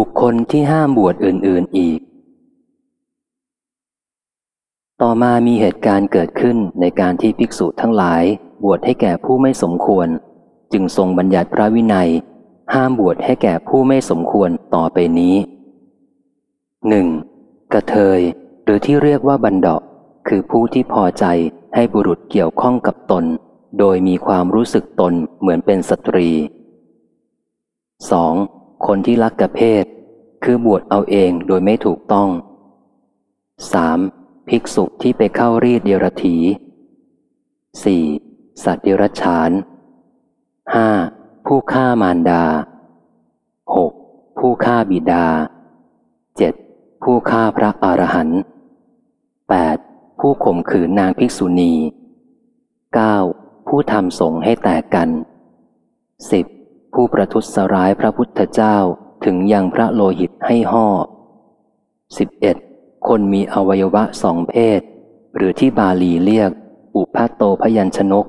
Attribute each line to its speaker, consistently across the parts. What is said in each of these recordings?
Speaker 1: บุคคลที่ห้ามบวชอื่น ๆอีก ต่อมามีเหตุการณ์เกิดขึ้นในการที่ภิกษุทั้งหลาย บวชให้แก่ผู้ไม่สมควร จึงทรงบัญญัติพระวินัย ห้ามบวชให้แก่ผู้ไม่สมควรต่อไปนี้หนึ่งกระเทย หรือที่เรียกว่าบันดาคือผู้ที่พอใจให้บุรุษเกี่ยวข้องกับตน โดยมีความรู้สึกตนเหมือนเป็นสตรี 2. คนที่ลักกระเพศ คือบวชเอาเองโดยไม่ถูกต้อง 3. ภิกษุที่ไปเข้ารีดเดรถี 4. สัตว์เดรัจฉาน 5. ผู้ฆ่ามารดา 6. ผู้ฆ่าบิดา 7. ผู้ฆ่าพระอรหันต์ 8. ผู้ข่มขืนนางภิกษุณี 9. ผู้ทำสงให้แตกกัน 10. ผู้ประทุษร้ายพระพุทธเจ้าถึงยังพระโลหิตให้ห่อ 11. คนมีอวัยวะสองเพศ หรือที่บาลีเรียก อุปาโตพยัญชนก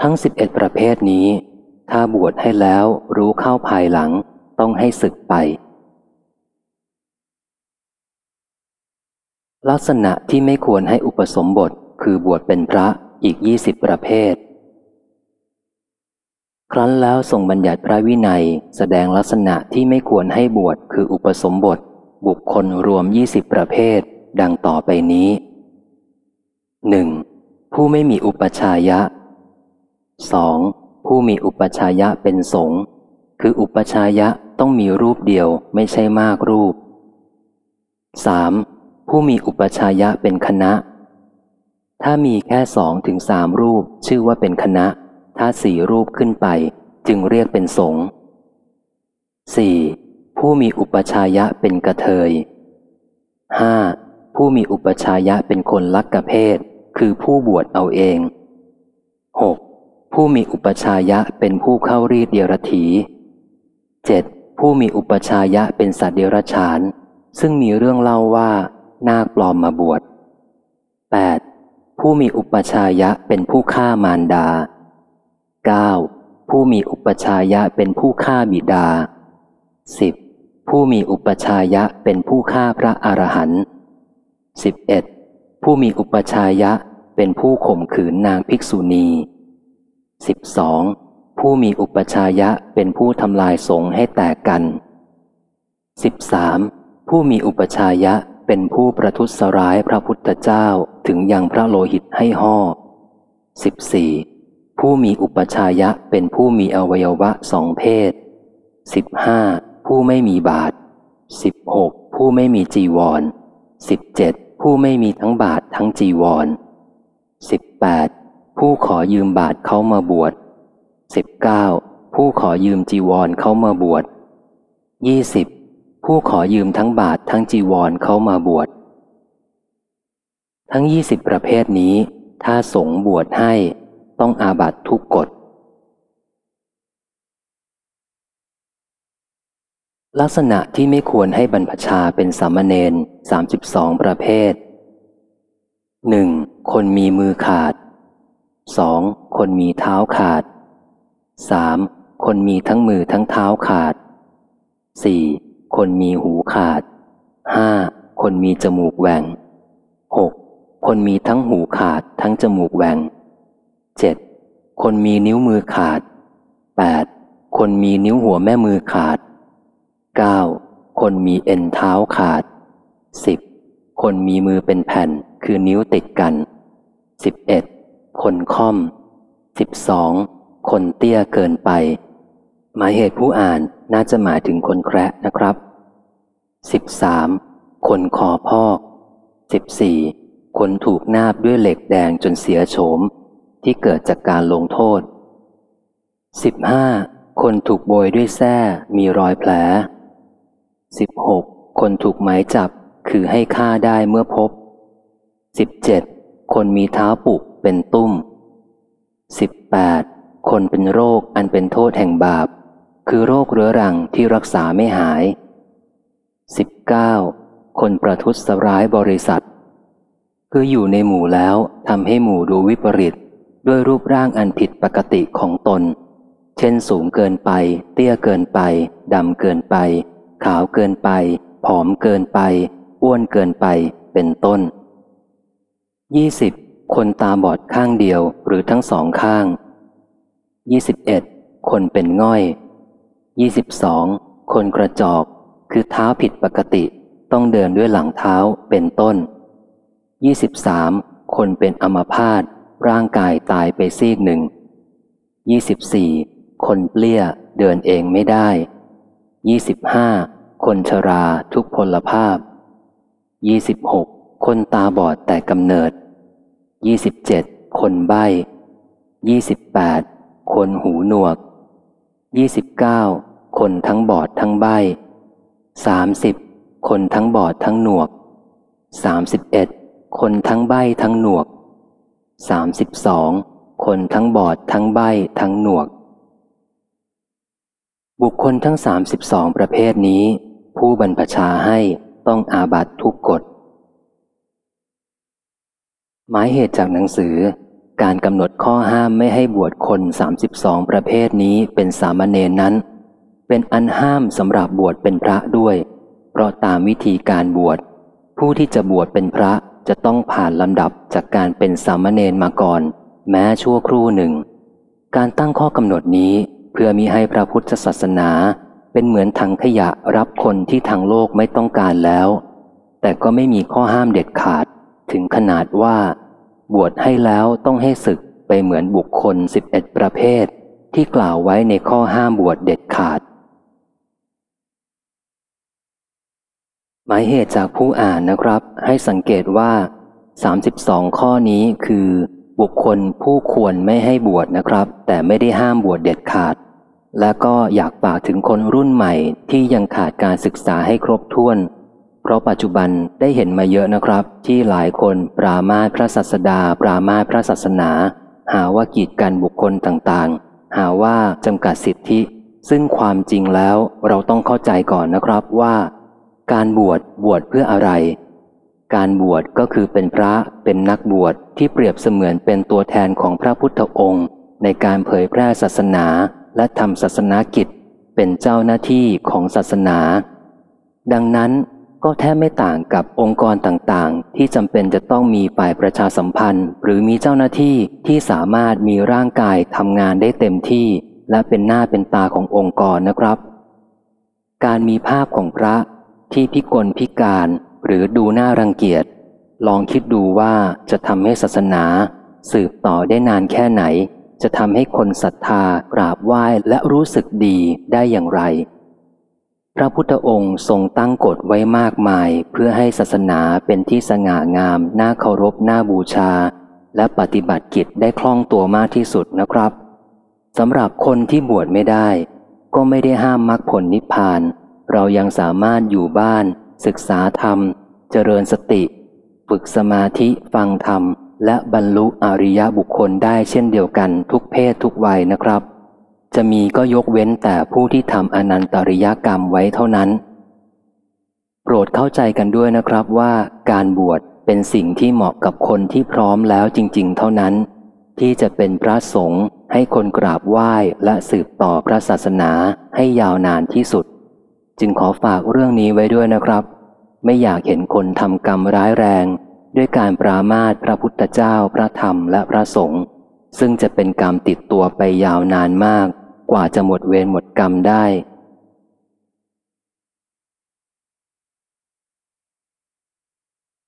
Speaker 1: ทั้ง 11 ประเภทนี้ ถ้าบวชให้แล้วรู้เข้าภายหลังต้องให้ศึกไป ลักษณะที่ไม่ควรให้อุปสมบทคือบวชเป็นพระอีกยี่สิบประเภท ครั้นแล้วทรงบัญญัติพระวินัยแสดงลักษณะที่ไม่ควรให้บวชคืออุปสมบท บุคคลรวมยี่สิบประเภท ดังต่อไปนี้หนึ่งผู้ไม่มีอุปชายะสองผู้มีอุปชายะเป็นสงฆ์คืออุปชายะต้องมีรูปเดียวไม่ใช่มากรูป 3. ผู้มีอุปชายะเป็นคณะ ถ้ามีแค่สองถึงสามรูปชื่อว่าเป็นคณะ ถ้าสี่รูปขึ้นไปจึงเรียกเป็นสงฆ์ 4. ผู้มีอุปชายะเป็นกระเทย 5. ผู้มีอุปชายะเป็นคนลักกะเพศ คือผู้บวชเอาเอง 6. ผู้มีอุปชายะเป็นผู้เข้ารีดเดียรถี 7. ผู้มีอุปชายะเป็นสัตว์เดรัจฉาน ซึ่งมีเรื่องเล่าว่านาคปลอมมาบวช 8. ผู้มีอุปชายะเป็นผู้ฆ่ามารดา 9. ผู้มีอุปชายะเป็นผู้ฆ่าบิดา 10. ผู้มีอุปชายะเป็นผู้ฆ่าพระอรหันต์ 11. ผู้มีอุปชายะเป็นผู้ข่มขืนนางภิกษุณี 12. ผู้มีอุปชายะเป็นผู้ทำลายสงฆ์ให้แตกกัน 13. ผู้มีอุปชายะเป็นผู้ประทุษร้ายพระพุทธเจ้าถึงยังพระโลหิตให้ห่อ 14. ผู้มีอุปชายะเป็นผู้มีอวัยวะสองเพศ 15. ผู้ไม่มีบาท 16. ผู้ไม่มีจีวร 17. ผู้ไม่มีทั้งบาททั้งจีวร 18. ผู้ขอยืมบาทเขามาบวช 19. ผู้ขอยืมจีวรเขามาบวช 20. ผู้ขอยืมทั้งบาททั้งจีวรเขามาบวช ทั้ง 20 ประเภทนี้ ถ้าสงบวชให้ ต้องอาบัตทุกกฎ ลักษณะที่ไม่ควรให้บรรพชาเป็นสามเณร32 ประเภท 1. คนมีมือขาด 2. คนมีเท้าขาด 3. คนมีทั้งมือทั้งเท้าขาด 4. คนมีหูขาด 5. คนมีจมูกแหว่ง 6. คนมีทั้งหูขาดทั้งจมูกแหว่ง 7. คนมีนิ้วมือขาด 8. คนมีนิ้วหัวแม่มือขาด 9. คนมีเอ็นเท้าขาด 10. คนมีมือเป็นแผ่นคือนิ้วติดกัน 11. คนค่อม 12. คนเตี้ยเกินไป หมายเหตุผู้อ่านน่าจะหมายถึงคนแคระนะครับ 13. คนคอพอก 14. คนถูกนาบด้วยเหล็กแดงจนเสียโฉม ที่เกิดจากการลงโทษ 15. คนถูกโบยด้วยแส้มีรอยแผล 16. คนถูกหมายจับคือให้ฆ่าได้เมื่อพบ 17. คนมีเท้าปุกเป็นตุ้ม 18. คนเป็นโรคอันเป็นโทษแห่งบาป คือโรคเรื้อรังที่รักษาไม่หาย 19. คนประทุษร้ายบริษัท คืออยู่ในหมู่แล้วทำให้หมู่ดูวิปริต ด้วยรูปร่างอันผิดปกติของตน เช่นสูงเกินไป เตี้ยเกินไป ดำเกินไป ขาวเกินไป ผอมเกินไป อ้วนเกินไป เป็นต้น 20. คนตาบอดข้างเดียวหรือทั้งสองข้าง 21. คนเป็นง่อย 22. คนกระจอก คือเท้าผิดปกติ ต้องเดินด้วยหลังเท้าเป็นต้น 23. คนเป็นอัมพาต ร่างกายตายไปซีกหนึ่ง 24. คนเปลี้ยเดินเองไม่ได้ 25. คนชราทุกพลภาพ 26. คนตาบอดแต่กำเนิด 27. คนใบ้ 28. คนหูหนวก 29. คนทั้งบอดทั้งใบ้ 30. คนทั้งบอดทั้งหนวก 31. คนทั้งใบ้ทั้งหนวก 32. คนทั้งบอดทั้งใบทั้งหนวก บุคคลทั้ง 32 ประเภทนี้ ผู้บรรพชาให้ต้องอาบัตทุกกฎ หมายเหตุจากหนังสือ การกำหนดข้อห้ามไม่ให้บวชคน 32 ประเภทนี้เป็นสามเณรนั้น เป็นอันห้ามสำหรับบวชเป็นพระด้วย เพราะตามวิธีการบวชผู้ที่จะบวชเป็นพระ จะต้องผ่านลำดับจากการเป็นสามเณรมาก่อน แม้ชั่วครู่หนึ่ง การตั้งข้อกำหนดนี้เพื่อมีให้พระพุทธศาสนา เป็นเหมือนถังขยะรับคนที่ทางโลกไม่ต้องการแล้ว แต่ก็ไม่มีข้อห้ามเด็ดขาด ถึงขนาดว่า บวชให้แล้วต้องให้ศึกไปเหมือนบุคคล 11 ประเภท ที่กล่าวไว้ในข้อห้ามบวชเด็ดขาด หมายเหตุจากผู้อ่านนะครับ ให้สังเกตว่า 32 ข้อนี้คือ บุคคลผู้ควรไม่ให้บวชนะครับ แต่ไม่ได้ห้ามบวชเด็ดขาด และก็อยากฝากถึงคนรุ่นใหม่ที่ยังขาดการศึกษาให้ครบถ้วน เพราะปัจจุบันได้เห็นมาเยอะนะครับ ที่หลายคนปรามาพระศาสดา ปรามาพระศาสนา หาว่ากีดกันบุคคลต่างๆ หาว่าจำกัดสิทธิ ซึ่งความจริงแล้วเราต้องเข้าใจก่อนนะครับว่า การบวชบวชเพื่ออะไร การบวชก็คือเป็นพระเป็นนักบวชที่เปรียบเสมือนเป็นตัวแทนของพระพุทธองค์ ในการเผยแพร่ศาสนาและทำศาสนากิจ เป็นเจ้าหน้าที่ของศาสนา ดังนั้นก็แทบไม่ต่างกับองค์กรต่างๆ ที่จำเป็นจะต้องมีฝ่ายประชาสัมพันธ์ หรือมีเจ้าหน้าที่ที่สามารถมีร่างกายทำงานได้เต็มที่ และเป็นหน้าเป็นตาขององค์กรนะครับ การมีภาพของพระ ที่พิกลพิการหรือดูน่ารังเกียจ ลองคิดดูว่าจะทำให้ศาสนา สืบต่อได้นานแค่ไหน จะทำให้คนศรัทธากราบไหว้และรู้สึกดีได้อย่างไร พระพุทธองค์ทรงตั้งกฎไว้มากมาย เพื่อให้ศาสนาเป็นที่สง่างาม น่าเคารพน่าบูชา และปฏิบัติกิจได้คล่องตัวมากที่สุดนะครับสำหรับคนที่บวชไม่ได้ ก็ไม่ได้ห้ามมรรคผลนิพพาน เรายังสามารถอยู่บ้าน ศึกษาธรรม เจริญสติ ฝึกสมาธิฟังธรรม และบรรลุอริยบุคคลได้เช่นเดียวกันทุกเพศทุกวัยนะครับ จะมีก็ยกเว้นแต่ผู้ที่ทำอนันตริยกรรมไว้เท่านั้น โปรดเข้าใจกันด้วยนะครับว่าการบวชเป็นสิ่งที่เหมาะกับคนที่พร้อมแล้วจริง ๆ เท่านั้น ที่จะเป็นพระสงฆ์ให้คนกราบไหว้และสืบต่อพระศาสนาให้ยาวนานที่สุด จึงขอฝากเรื่องนี้ไว้ด้วยนะครับ ไม่อยากเห็นคนทำกรรมร้ายแรง ด้วยการปรามาสพระพุทธเจ้าพระธรรมและพระสงฆ์ซึ่งจะเป็นกรรมติดตัวไปยาวนานมาก กว่าจะหมดเวรหมดกรรมได้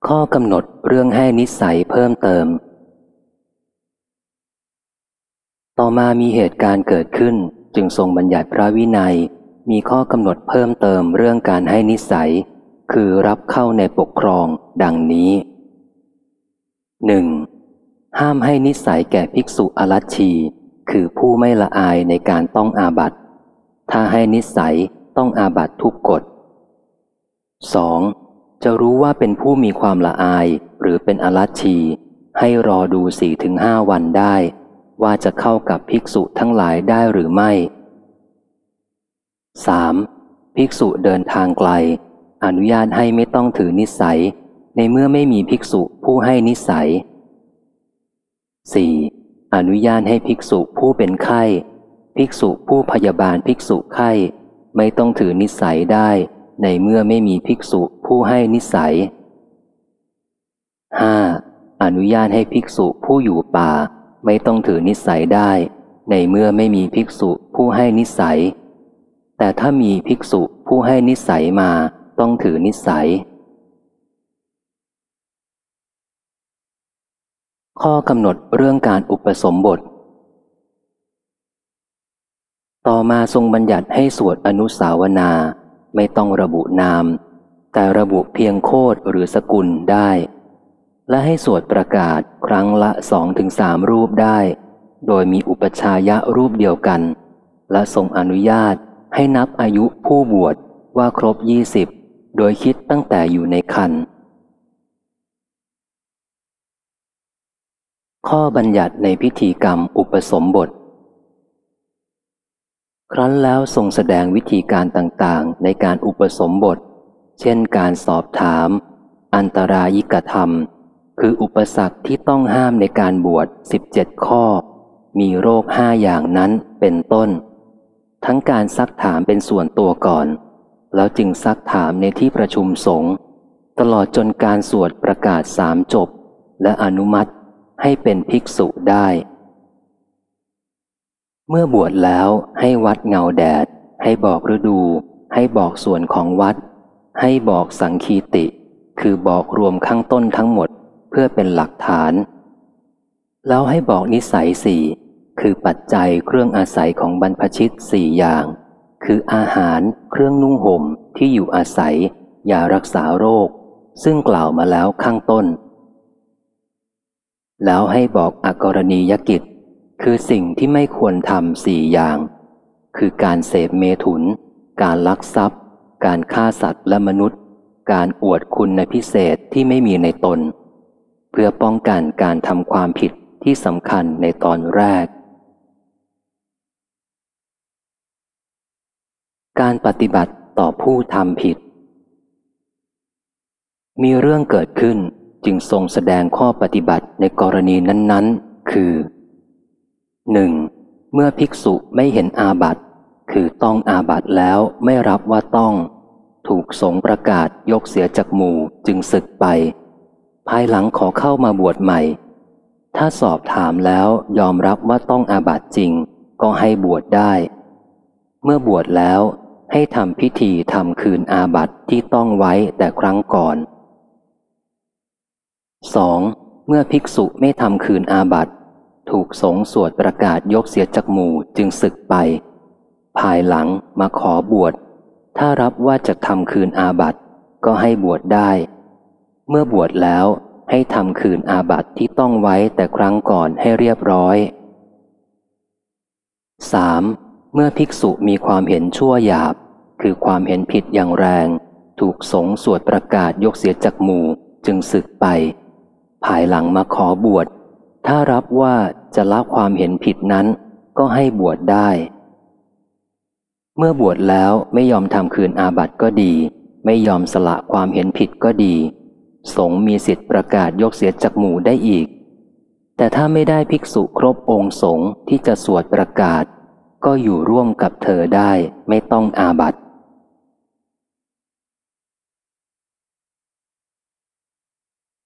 Speaker 1: ข้อกำหนดเรื่องให้นิสัยเพิ่มเติม ต่อมามีเหตุการณ์เกิดขึ้นจึงทรงบัญญัติพระวินัย มีข้อกำหนดเพิ่มเติมเรื่องการให้นิสัย คือรับเข้าในปกครองดังนี้หนึ่งห้ามให้นิสัยแก่ภิกษุอรัชชี คือผู้ไม่ละอายในการต้องอาบัตถ้าให้นิสัยต้องอาบัตทุกกฎ 2. จะรู้ว่าเป็นผู้มีความละอายหรือเป็นอรัชชี ให้รอดูสี่ถึงห้าวันได้ ว่าจะเข้ากับภิกษุทั้งหลายได้หรือไม่ 3. ภิกษุเดินทางไกล อนุญาตให้ไม่ต้องถือนิสัย ในเมื่อไม่มีภิกษุผู้ให้นิสัย 4. อนุญาตให้ภิกษุผู้เป็นไข้ ภิกษุผู้พยาบาลภิกษุไข้ ไม่ต้องถือนิสัยได้ ในเมื่อไม่มีภิกษุผู้ให้นิสัย 5. อนุญาตให้ภิกษุผู้อยู่ป่า ไม่ต้องถือนิสัยได้ ในเมื่อไม่มีภิกษุผู้ให้นิสัย แต่ถ้ามีภิกษุผู้ให้นิสัยมาต้องถือนิสัย ข้อกำหนดเรื่องการอุปสมบท ต่อมาทรงบัญญัติให้สวดอนุสาวนา ไม่ต้องระบุนาม แต่ระบุเพียงโคดหรือสกุลได้ และให้สวดประกาศครั้งละสองถึงสามรูปได้ โดยมีอุปชายะรูปเดียวกัน และทรงอนุญาต ให้นับอายุผู้บวชว่าครบยี่สิบโดยคิดตั้งแต่อยู่ในคัน ข้อบัญญัติในพิธีกรรมอุปสมบท ครั้นแล้วทรงแสดงวิธีการต่างๆ ในการอุปสมบท เช่นการสอบถาม อันตรายิกธรรม คืออุปสรรคที่ต้องห้ามในการบวช 17 ข้อ มีโรคห้าอย่างนั้นเป็นต้น ทั้งการซักถามเป็นส่วนตัวก่อน แล้วจึงซักถามในที่ประชุมสงฆ์ตลอดจนการสวดประกาศสามจบ และอนุมัติให้เป็นภิกษุได้ เมื่อบวชแล้วให้วัดเงาแดด ให้บอกฤดู ให้บอกส่วนของวัด ให้บอกสังคีติ คือบอกรวมข้างต้นทั้งหมดเพื่อเป็นหลักฐาน แล้วให้บอกนิสัยสี่ คือปัจจัยเครื่องอาศัยของบรรพชิตสี่อย่าง คืออาหารเครื่องนุ่งห่มที่อยู่อาศัยยารักษาโรค ซึ่งกล่าวมาแล้วข้างต้น แล้วให้บอกอกรณียกิจ คือสิ่งที่ไม่ควรทำสี่อย่าง คือการเสพเมถุน การลักทรัพย์ การฆ่าสัตว์และมนุษย์ การอวดคุณในพิเศษที่ไม่มีในตน เพื่อป้องกันการทำความผิดที่สำคัญในตอนแรก การปฏิบัติต่อผู้ทำผิด มีเรื่องเกิดขึ้นจึงทรงแสดงข้อปฏิบัติในกรณีนั้น ๆ คือ 1. เมื่อภิกษุไม่เห็นอาบัติคือต้องอาบัติแล้วไม่รับว่าต้อง ถูกสงประกาศยกเสียจากหมู่จึงศึกไป ภายหลังขอเข้ามาบวชใหม่ ถ้าสอบถามแล้วยอมรับว่าต้องอาบัติจริง ก็ให้บวชได้ เมื่อบวชแล้ว ให้ทำพิธีทำคืนอาบัติที่ต้องไว้แต่ครั้งก่อน 2. เมื่อภิกษุไม่ทำคืนอาบัติ ถูกสงสวดประกาศยกเสียจากหมู่จึงศึกไป ภายหลังมาขอบวช ถ้ารับว่าจะทำคืนอาบัติก็ให้บวชได้ เมื่อบวชแล้วให้ทำคืนอาบัติที่ต้องไว้แต่ครั้งก่อนให้เรียบร้อย 3. เมื่อภิกษุมีความเห็นชั่วหยาบ คือความเห็นผิดอย่างแรง ถูกสงสวดประกาศยกเสียจากหมู่จึงศึกไป ภายหลังมาขอบวช ถ้ารับว่าจะละความเห็นผิดนั้น ก็ให้บวชได้ เมื่อบวชแล้วไม่ยอมทำคืนอาบัติก็ดี ไม่ยอมสละความเห็นผิดก็ดี สงมีสิทธิประกาศยกเสียจากหมู่ได้อีก แต่ถ้าไม่ได้ภิกษุครบองค์สงที่จะสวดประกาศ ก็อยู่ร่วมกับเธอได้ไม่ต้องอาบัติ